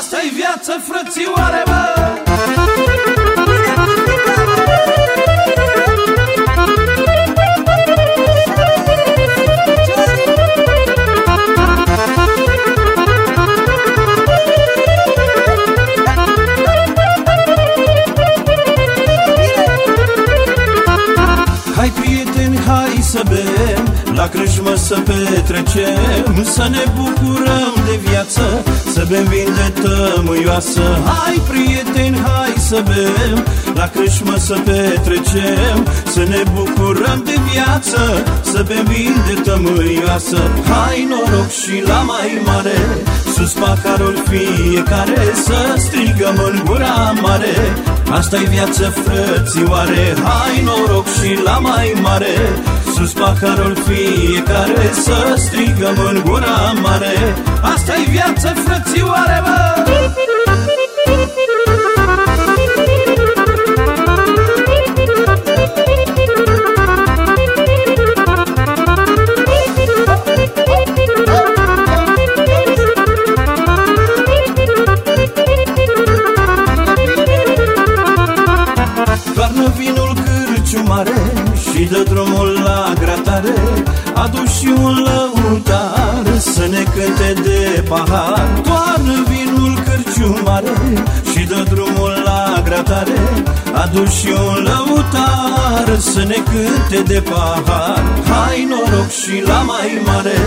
Asta-i viață, frățioare, bă! Hai prieteni, hai să bem La crâșmă să petrecem Să ne bucurăm de viață Să bem vin de tămâioasă. Hai prieteni, hai să bem. La crâșmă să petrecem. Să ne bucurăm de viață. Să bem vin de tămâioasă. Hai noroc și la mai mare. Sus paharul fiecare Să strigăm în gura mare Asta-i viață, frățioare Hai noroc și la mai mare Sus paharul fiecare Să strigăm în gura mare Asta-i viață, frățioare, bă! Toarnă vinul cârciumare Și dă drumul la gratare Adu și un lăutar Să ne cânte de pahar. Toarnă vinul cârciumare Și dă drumul la gratare Adu și un lăutar Să ne cânte de pahar. Hai noroc și la mai mare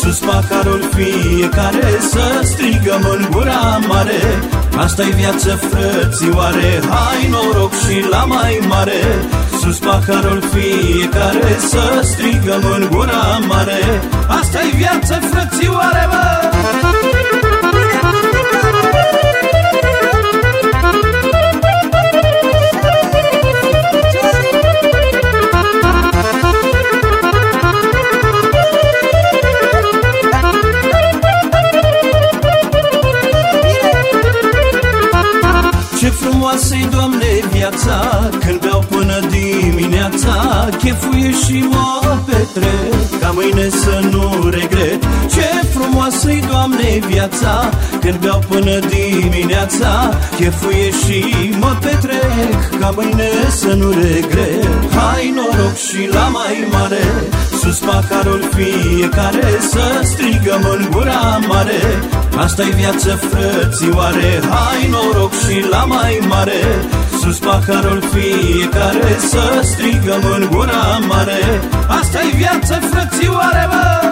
Sus paharul fiecare Să strigăm în gura mare Asta-i viață, frățioare Hai noroc și la mai mare. Sus paharul fiecare Să strigăm în gura mare. Asta-i viață, frățioare, frumoasă-i, Doamne, viața Când beau până dimineața Chefuie și mă petrec Ca mâine să nu regret. Ce frumoasă-i, Doamne, viața Când beau până dimineața Chefuie și mă petrec Ca mâine să nu regret. Hai noroc și la mai mare Sus paharul fiecare Să strigăm în gura mare Asta-i viață, frățioare Hai noroc și la mai mare Sus paharul fiecare Să strigăm în gura mare Asta-i viață, frățioare, bă!